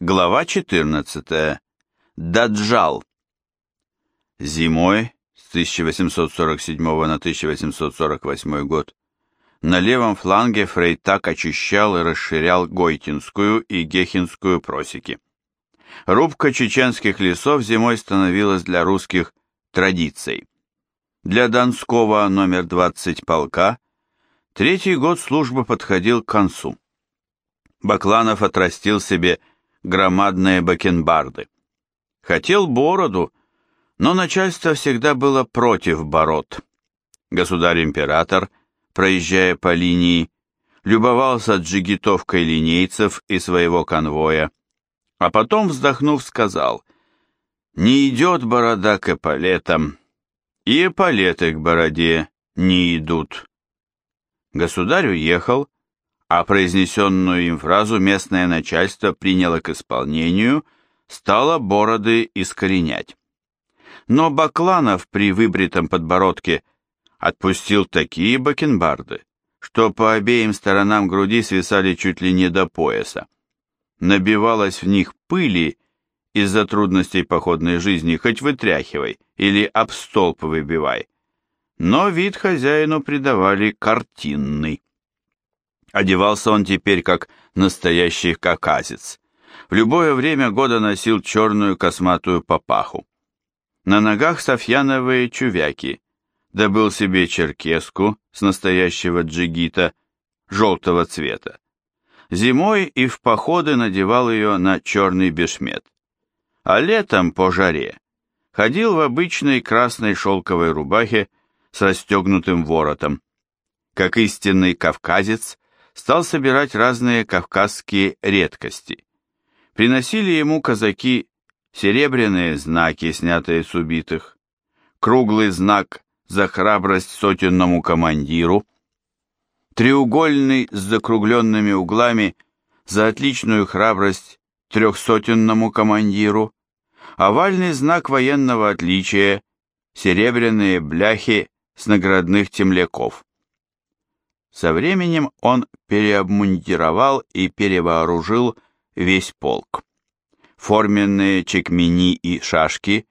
Глава 14. Даджал. Зимой с 1847 на 1848 год на левом фланге Фрейтак очищал и расширял Гойтинскую и Гехинскую просеки. Рубка чеченских лесов зимой становилась для русских традицией. Для Донского номер 20 полка третий год службы подходил к концу. Бакланов отрастил себе громадные бакенбарды. Хотел бороду, но начальство всегда было против бород. Государь-император, проезжая по линии, любовался джигитовкой линейцев и своего конвоя, а потом, вздохнув, сказал, «Не идет борода к эполетам, и эполеты к бороде не идут». Государь уехал, а произнесенную им фразу местное начальство приняло к исполнению, стало бороды искоренять. Но Бакланов при выбритом подбородке отпустил такие бакенбарды, что по обеим сторонам груди свисали чуть ли не до пояса. Набивалась в них пыли из-за трудностей походной жизни, хоть вытряхивай или об столб выбивай. Но вид хозяину придавали картинный. Одевался он теперь как настоящий кавказец. В любое время года носил черную косматую папаху. На ногах софьяновые чувяки. Добыл себе черкеску с настоящего джигита, желтого цвета. Зимой и в походы надевал ее на черный бешмет. А летом, по жаре, ходил в обычной красной шелковой рубахе с расстегнутым воротом. Как истинный кавказец, стал собирать разные кавказские редкости. Приносили ему казаки серебряные знаки, снятые с убитых, круглый знак за храбрость сотенному командиру, треугольный с закругленными углами за отличную храбрость трехсотенному командиру, овальный знак военного отличия, серебряные бляхи с наградных темляков. Со временем он переобмундировал и перевооружил весь полк. Форменные чекмени и шашки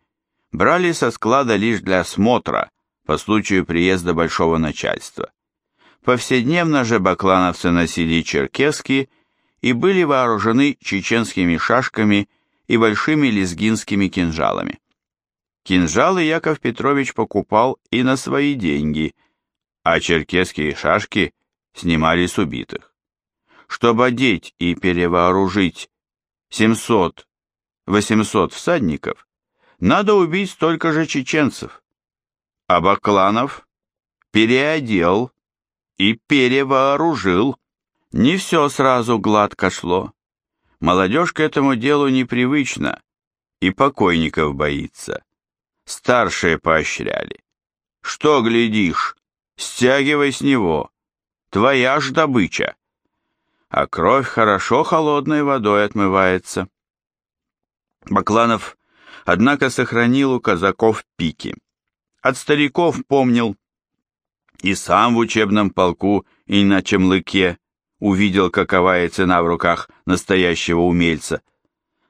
брали со склада лишь для осмотра по случаю приезда большого начальства. Повседневно же баклановцы носили черкески и были вооружены чеченскими шашками и большими лезгинскими кинжалами. Кинжалы Яков Петрович покупал и на свои деньги – а черкесские шашки снимали с убитых. Чтобы одеть и перевооружить 700-800 всадников, надо убить столько же чеченцев, а Бакланов переодел и перевооружил. Не все сразу гладко шло. Молодежь к этому делу непривычна и покойников боится. Старшие поощряли. Что глядишь, Стягивай с него. Твоя ж добыча. А кровь хорошо холодной водой отмывается. Бакланов, однако, сохранил у казаков пики. От стариков помнил. И сам в учебном полку и на Чемлыке увидел, какова и цена в руках настоящего умельца.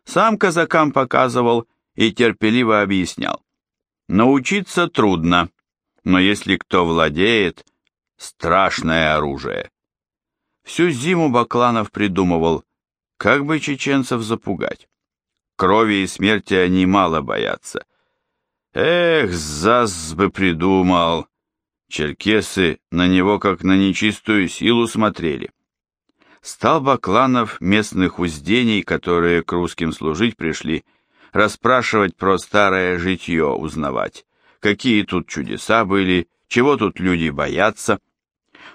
Сам казакам показывал и терпеливо объяснял. Научиться трудно, но если кто владеет, страшное оружие. Всю зиму Бакланов придумывал, как бы чеченцев запугать. Крови и смерти они мало боятся. Эх, зас бы придумал. Черкесы на него как на нечистую силу смотрели. Стал Бакланов местных уздений, которые к русским служить пришли, расспрашивать про старое житье узнавать какие тут чудеса были, чего тут люди боятся.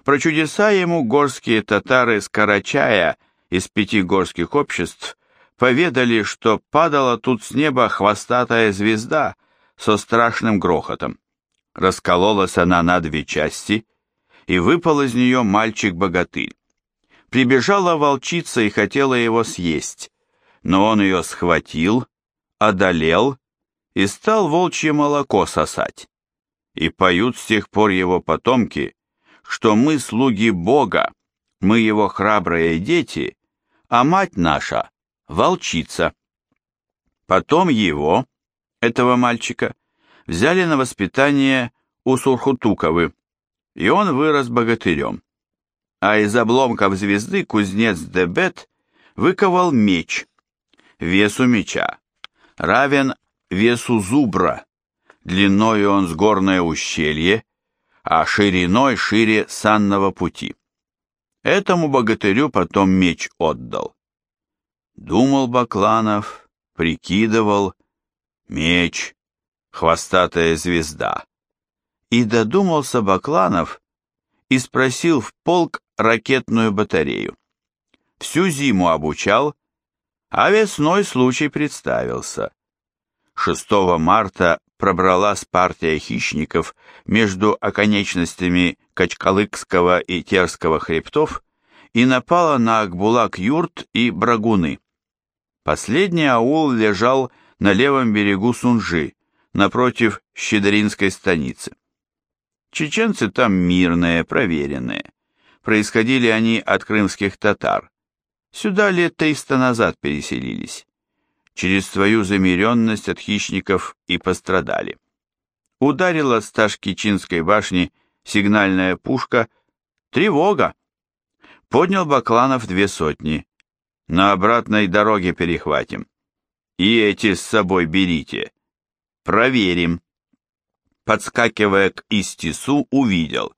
Про чудеса ему горские татары с Карачая из пяти горских обществ поведали, что падала тут с неба хвостатая звезда со страшным грохотом. Раскололась она на две части, и выпал из нее мальчик-богатырь. Прибежала волчица и хотела его съесть, но он ее схватил, одолел и стал волчье молоко сосать. И поют с тех пор его потомки, что мы слуги Бога, мы его храбрые дети, а мать наша — волчица. Потом его, этого мальчика, взяли на воспитание у Сурхутуковы, и он вырос богатырем. А из обломков звезды кузнец Дебет выковал меч. Весу меча равен весу зубра, длиною он с горное ущелье, а шириной шире санного пути. Этому богатырю потом меч отдал. Думал Бакланов, прикидывал, меч, хвостатая звезда. И додумался Бакланов и спросил в полк ракетную батарею. Всю зиму обучал, а весной случай представился. 6 марта пробралась партия хищников между оконечностями Качкалыкского и Терского хребтов и напала на Акбулак-Юрт и Брагуны. Последний аул лежал на левом берегу Сунжи, напротив Щедринской станицы. Чеченцы там мирные, проверенные. Происходили они от крымских татар. Сюда лет триста назад переселились. Через свою замеренность от хищников и пострадали. Ударила с Ташкичинской башни сигнальная пушка «Тревога!» Поднял Бакланов две сотни. На обратной дороге перехватим. И эти с собой берите. Проверим. Подскакивая к Истису, увидел.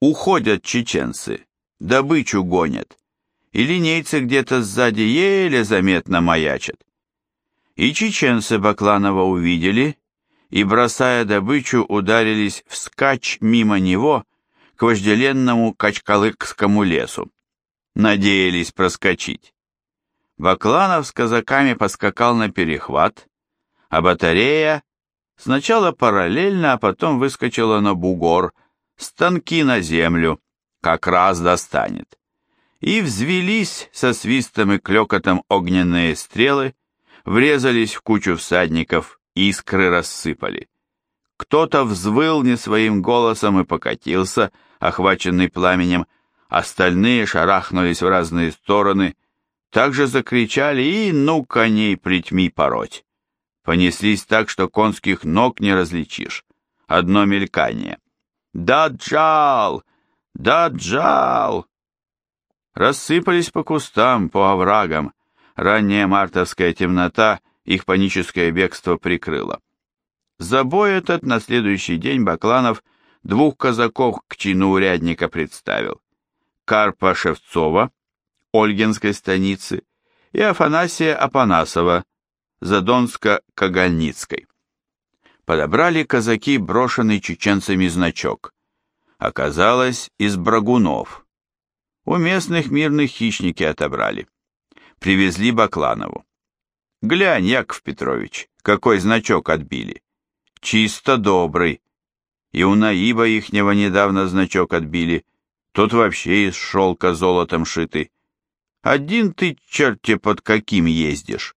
Уходят чеченцы, добычу гонят. И линейцы где-то сзади еле заметно маячат. И чеченцы Бакланова увидели, и, бросая добычу, ударились вскачь мимо него к вожделенному Качкалыкскому лесу. Надеялись проскочить. Бакланов с казаками поскакал на перехват, а батарея сначала параллельно, а потом выскочила на бугор, станки на землю, как раз достанет. И взвелись со свистом и клёкотом огненные стрелы, врезались в кучу всадников, искры рассыпали. Кто-то взвыл не своим голосом и покатился, охваченный пламенем, остальные шарахнулись в разные стороны, также закричали и «ну коней плетьми пороть». Понеслись так, что конских ног не различишь. Одно мелькание. «Да-джал! Да-джал!» Рассыпались по кустам, по оврагам. Ранняя мартовская темнота их паническое бегство прикрыла. За бой этот на следующий день Бакланов двух казаков к чину урядника представил. Карпа Шевцова, Ольгинской станицы, и Афанасия Апанасова, Задонска-Кагальницкой. Подобрали казаки брошенный чеченцами значок. Оказалось, из брагунов. У местных мирных хищники отобрали. Привезли Бакланову. Глянь, Яков Петрович, какой значок отбили. Чисто добрый. И у Наиба ихнего недавно значок отбили. Тот вообще из шелка золотом шитый. Один ты, черти, под каким ездишь?»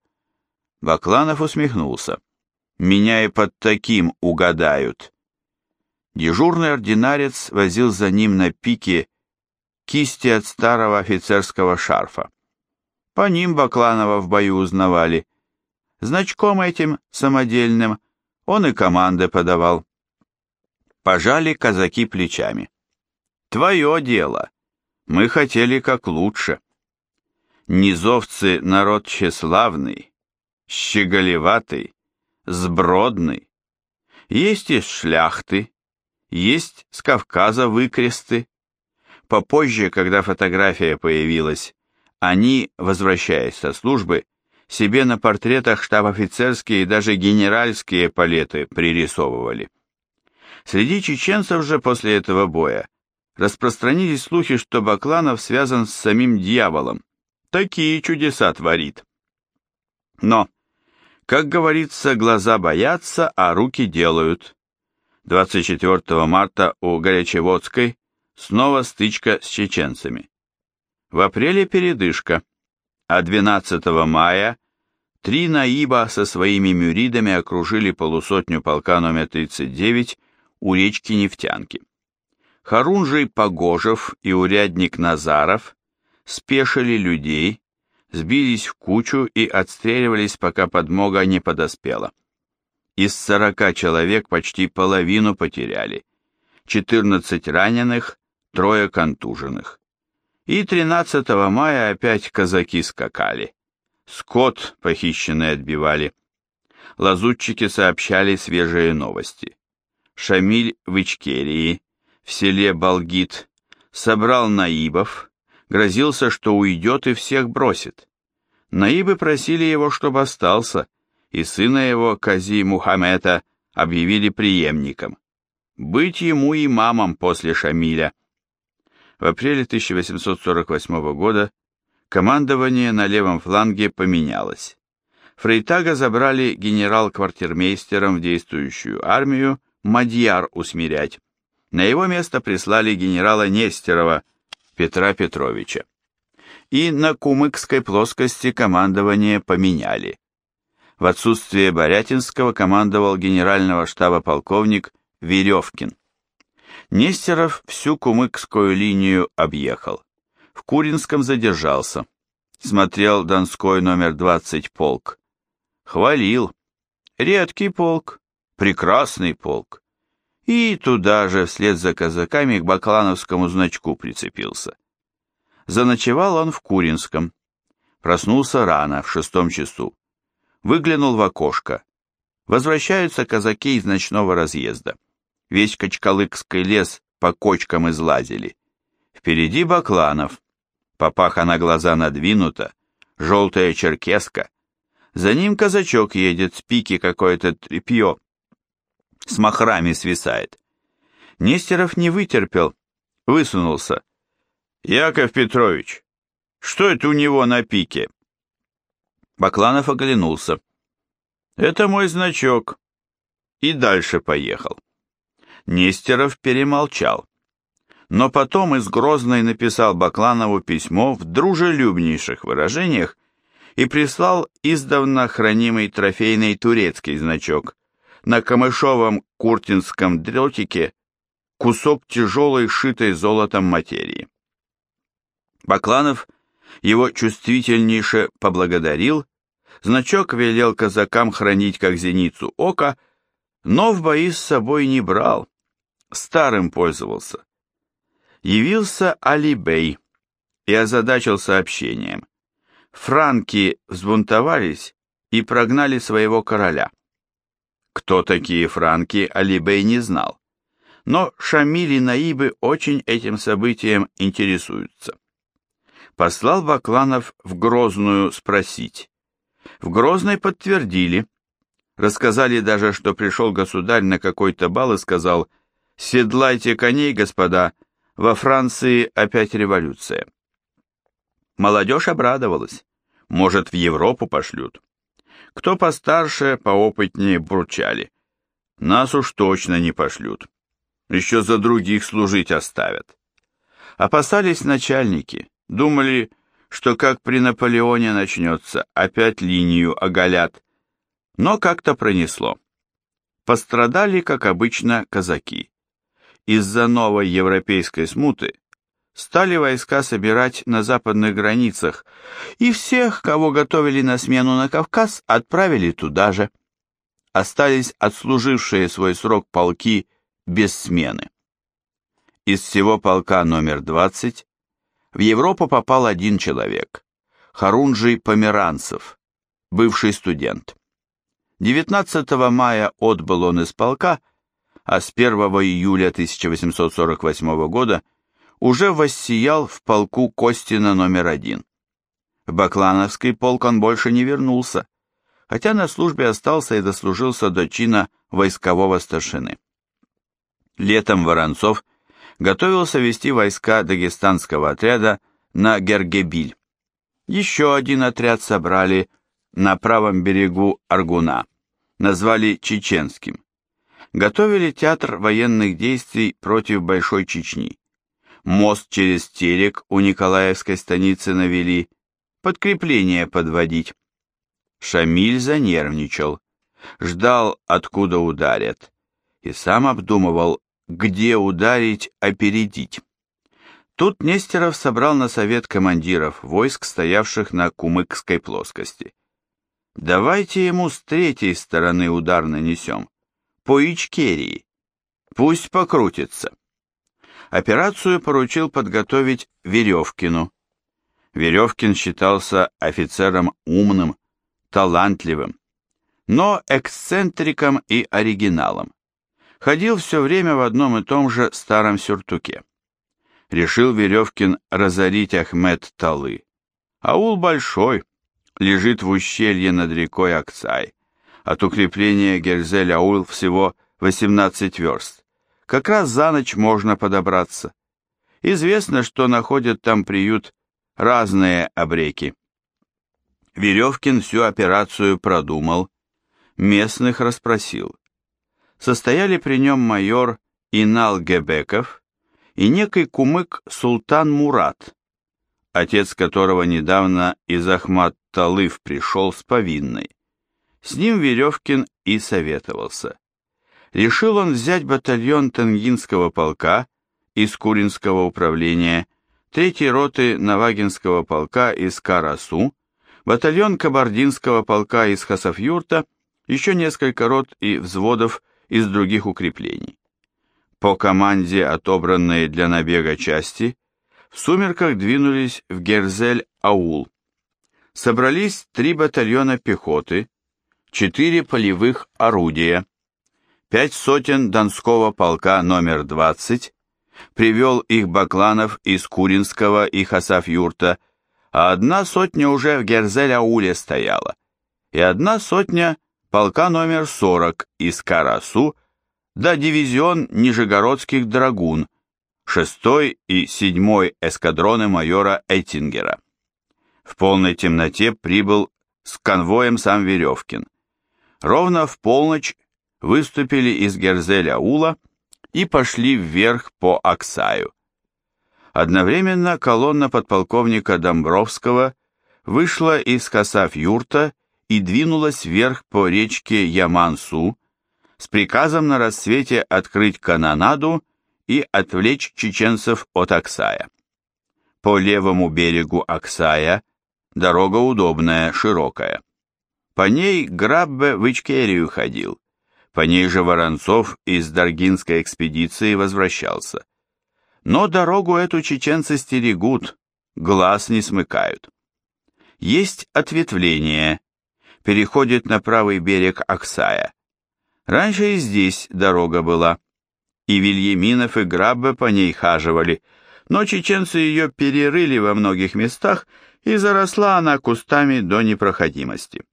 Бакланов усмехнулся. «Меня и под таким угадают». Дежурный ординарец возил за ним на пике кисти от старого офицерского шарфа. По ним Бакланова в бою узнавали. Значком этим самодельным он и команды подавал. Пожали казаки плечами. «Твое дело. Мы хотели как лучше». Низовцы народ тщеславный, щеголеватый, сбродный. Есть из шляхты, есть с Кавказа выкресты. Попозже, когда фотография появилась, они, возвращаясь со службы, себе на портретах штаб-офицерские и даже генеральские палеты пририсовывали. Среди чеченцев же после этого боя распространились слухи, что Бакланов связан с самим дьяволом, такие чудеса творит. Но, как говорится, глаза боятся, а руки делают. 24 марта у Горячеводской снова стычка с чеченцами. В апреле передышка, а 12 мая три наиба со своими мюридами окружили полусотню полка номер 39 у речки Нефтянки. Харунжий Погожев и урядник Назаров спешили людей, сбились в кучу и отстреливались, пока подмога не подоспела. Из сорока человек почти половину потеряли, 14 раненых, трое контуженных. И 13 мая опять казаки скакали. Скот похищенный отбивали. Лазутчики сообщали свежие новости. Шамиль в Ичкерии, в селе Балгит, собрал наибов, грозился, что уйдет и всех бросит. Наибы просили его, чтобы остался, и сына его, Кази Мухаммеда, объявили преемником. Быть ему имамом после Шамиля. В апреле 1848 года командование на левом фланге поменялось. Фрейтага забрали генерал-квартирмейстером в действующую армию Мадьяр усмирять. На его место прислали генерала Нестерова Петра Петровича. И на Кумыкской плоскости командование поменяли. В отсутствие Борятинского командовал генерального штаба полковник Веревкин. Нестеров всю Кумыкскую линию объехал. В Куринском задержался. Смотрел Донской номер 20 полк. Хвалил. Редкий полк, прекрасный полк. И туда же, вслед за казаками, к баклановскому значку прицепился. Заночевал он в Куринском. Проснулся рано, в шестом часу выглянул в окошко. Возвращаются казаки из ночного разъезда. Весь Качкалыкский лес по кочкам излазили. Впереди Бакланов. Папаха на глаза надвинута, желтая черкеска. За ним казачок едет, с пики какое-то тряпье. С махрами свисает. Нестеров не вытерпел, высунулся. «Яков Петрович, что это у него на пике?» Бакланов оглянулся. «Это мой значок». И дальше поехал. Нестеров перемолчал. Но потом из Грозной написал Бакланову письмо в дружелюбнейших выражениях и прислал издавна хранимый трофейный турецкий значок. На камышовом куртинском дротике кусок тяжелой, шитой золотом материи. Бакланов его чувствительнейше поблагодарил Значок велел казакам хранить как зеницу ока, но в бои с собой не брал, старым пользовался. Явился Алибей и озадачил сообщением. Франки взбунтовались и прогнали своего короля. Кто такие франки, Алибей не знал, но Шамиль и Наибы очень этим событием интересуются. Послал Бакланов в Грозную спросить, в Грозной подтвердили. Рассказали даже, что пришел государь на какой-то бал и сказал «Седлайте коней, господа, во Франции опять революция». Молодежь обрадовалась. Может, в Европу пошлют. Кто постарше, поопытнее бурчали. Нас уж точно не пошлют. Еще за других служить оставят. Опасались начальники. Думали, что как при Наполеоне начнется, опять линию оголят. Но как-то пронесло. Пострадали, как обычно, казаки. Из-за новой европейской смуты стали войска собирать на западных границах, и всех, кого готовили на смену на Кавказ, отправили туда же. Остались отслужившие свой срок полки без смены. Из всего полка номер 20 в Европу попал один человек – Харунжий Померанцев, бывший студент. 19 мая отбыл он из полка, а с 1 июля 1848 года уже воссиял в полку Костина номер один. В Баклановский полк он больше не вернулся, хотя на службе остался и дослужился до чина войскового старшины. Летом Воронцов готовился вести войска дагестанского отряда на Гергебиль. Еще один отряд собрали на правом берегу Аргуна, назвали Чеченским. Готовили театр военных действий против Большой Чечни. Мост через Терек у Николаевской станицы навели, подкрепление подводить. Шамиль занервничал, ждал, откуда ударят, и сам обдумывал, где ударить, опередить. Тут Нестеров собрал на совет командиров войск, стоявших на Кумыкской плоскости. Давайте ему с третьей стороны удар нанесем, по Ичкерии. Пусть покрутится. Операцию поручил подготовить Веревкину. Веревкин считался офицером умным, талантливым, но эксцентриком и оригиналом. Ходил все время в одном и том же старом сюртуке. Решил Веревкин разорить Ахмед Талы. Аул большой, лежит в ущелье над рекой Аксай. От укрепления Герзель-Аул всего 18 верст. Как раз за ночь можно подобраться. Известно, что находят там приют разные абреки. Веревкин всю операцию продумал, местных расспросил. Состояли при нем майор Инал Гебеков и некий кумык Султан Мурат, отец которого недавно из Ахмат-Талыв пришел с повинной. С ним Веревкин и советовался. Решил он взять батальон Тангинского полка из Куринского управления, третьей роты Навагинского полка из Карасу, батальон Кабардинского полка из Хасавюрта, еще несколько рот и взводов из других укреплений. По команде, отобранной для набега части, в сумерках двинулись в Герзель-Аул. Собрались три батальона пехоты, четыре полевых орудия, пять сотен Донского полка номер 20, привел их Бакланов из Куринского и Хасавюрта, а одна сотня уже в Герзель-Ауле стояла, и одна сотня полка номер 40 из Карасу, да дивизион Нижегородских драгун – 6 и 7 эскадроны майора Эттингера. В полной темноте прибыл с конвоем сам Веревкин. Ровно в полночь выступили из Герзеля-Ула и пошли вверх по Аксаю. Одновременно колонна подполковника Домбровского вышла из Касав-Юрта и двинулась вверх по речке Ямансу с приказом на рассвете открыть канонаду и отвлечь чеченцев от Аксая. По левому берегу Аксая дорога удобная, широкая. По ней Граббе в Ичкерию ходил, по ней же Воронцов из Даргинской экспедиции возвращался. Но дорогу эту чеченцы стерегут, глаз не смыкают. Есть ответвление, переходит на правый берег Аксая. Раньше и здесь дорога была и Вильяминов и Граббе по ней хаживали, но чеченцы ее перерыли во многих местах, и заросла она кустами до непроходимости.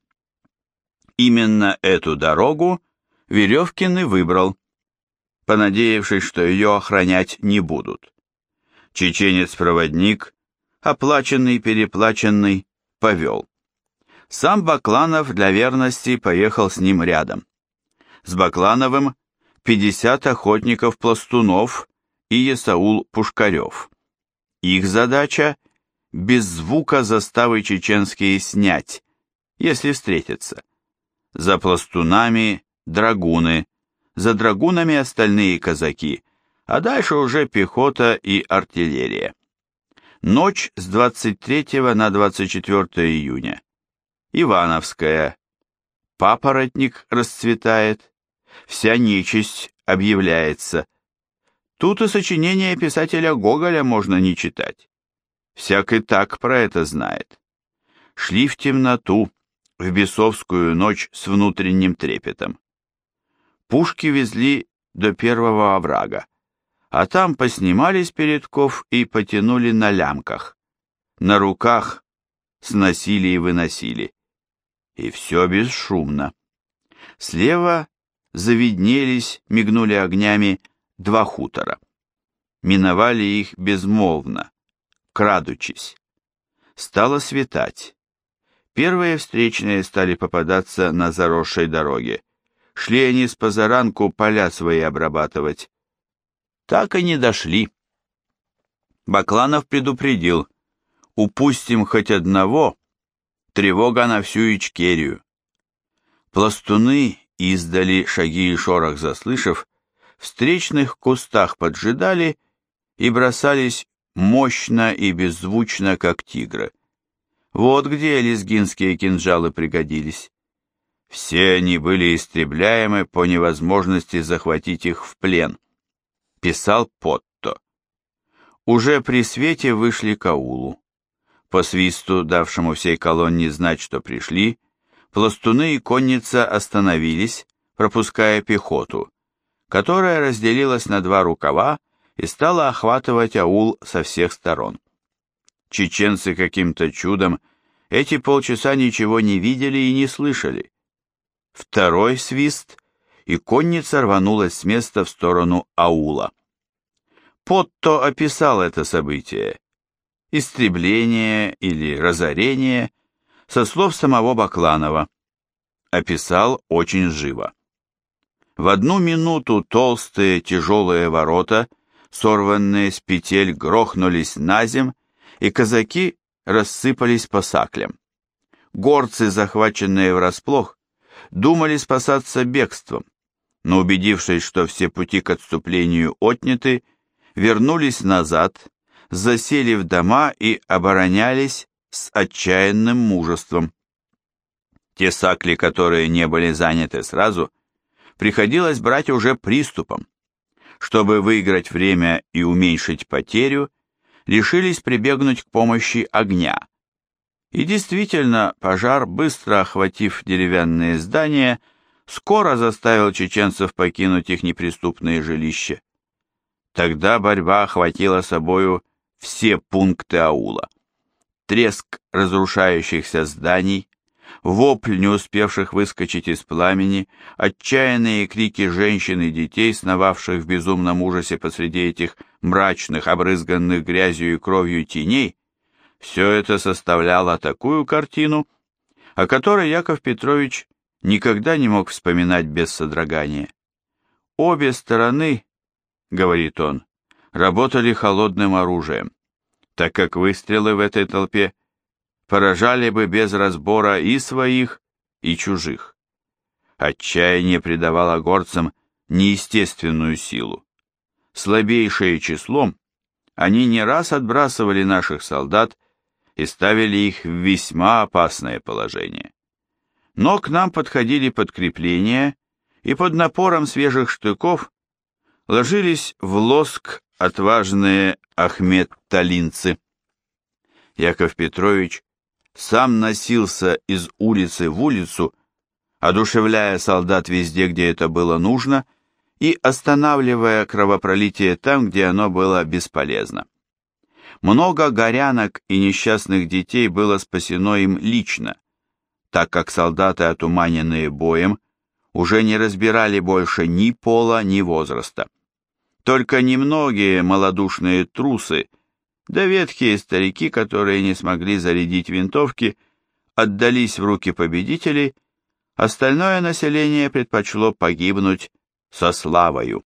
Именно эту дорогу Веревкин и выбрал, понадеявшись, что ее охранять не будут. Чеченец-проводник, оплаченный-переплаченный, повел. Сам Бакланов для верности поехал с ним рядом. С Баклановым 50 охотников-пластунов и Есаул Пушкарев. Их задача – без звука заставы чеченские снять, если встретятся. За пластунами – драгуны, за драгунами остальные казаки, а дальше уже пехота и артиллерия. Ночь с 23 на 24 июня. Ивановская. Папоротник расцветает, вся нечисть объявляется. Тут и сочинение писателя Гоголя можно не читать. Всяк и так про это знает. Шли в темноту, в бесовскую ночь с внутренним трепетом. Пушки везли до первого оврага, а там поснимались передков и потянули на лямках. На руках сносили и выносили. И все бесшумно. Слева завиднелись, мигнули огнями два хутора. Миновали их безмолвно, крадучись. Стало светать. Первые встречные стали попадаться на заросшей дороге. Шли они с позаранку поля свои обрабатывать. Так и не дошли. Бакланов предупредил, упустим хоть одного, тревога на всю Ичкерию. Пластуны Издали шаги и шорох заслышав, встречных кустах поджидали и бросались мощно и беззвучно, как тигры. Вот где лезгинские кинжалы пригодились. Все они были истребляемы по невозможности захватить их в плен. Писал Потто. Уже при свете вышли к аулу. По свисту, давшему всей колонне знать, что пришли, пластуны и конница остановились, пропуская пехоту, которая разделилась на два рукава и стала охватывать аул со всех сторон. Чеченцы каким-то чудом эти полчаса ничего не видели и не слышали. Второй свист, и конница рванулась с места в сторону аула. Потто описал это событие. Истребление или разорение со слов самого Бакланова. Описал очень живо. В одну минуту толстые тяжелые ворота, сорванные с петель, грохнулись на земь, и казаки рассыпались по саклям. Горцы, захваченные врасплох, думали спасаться бегством, но убедившись, что все пути к отступлению отняты, вернулись назад, засели в дома и оборонялись с отчаянным мужеством. Те сакли, которые не были заняты сразу, приходилось брать уже приступом. Чтобы выиграть время и уменьшить потерю, решились прибегнуть к помощи огня. И действительно, пожар, быстро охватив деревянные здания, скоро заставил чеченцев покинуть их неприступные жилища. Тогда борьба охватила собою все пункты аула. Треск разрушающихся зданий, вопль не успевших выскочить из пламени, отчаянные крики женщин и детей, сновавших в безумном ужасе посреди этих мрачных, обрызганных грязью и кровью теней, все это составляло такую картину, о которой Яков Петрович никогда не мог вспоминать без содрогания. «Обе стороны, — говорит он, — работали холодным оружием, так как выстрелы в этой толпе поражали бы без разбора и своих, и чужих. Отчаяние придавало горцам неестественную силу. Слабейшие числом, они не раз отбрасывали наших солдат и ставили их в весьма опасное положение. Но к нам подходили подкрепления, и под напором свежих штыков ложились в лоск отважные Ахмед-талинцы. Яков Петрович сам носился из улицы в улицу, одушевляя солдат везде, где это было нужно, и останавливая кровопролитие там, где оно было бесполезно. Много горянок и несчастных детей было спасено им лично, так как солдаты, отуманенные боем, уже не разбирали больше ни пола, ни возраста. Только немногие малодушные трусы да ветхие старики, которые не смогли зарядить винтовки, отдались в руки победителей, остальное население предпочло погибнуть со славою.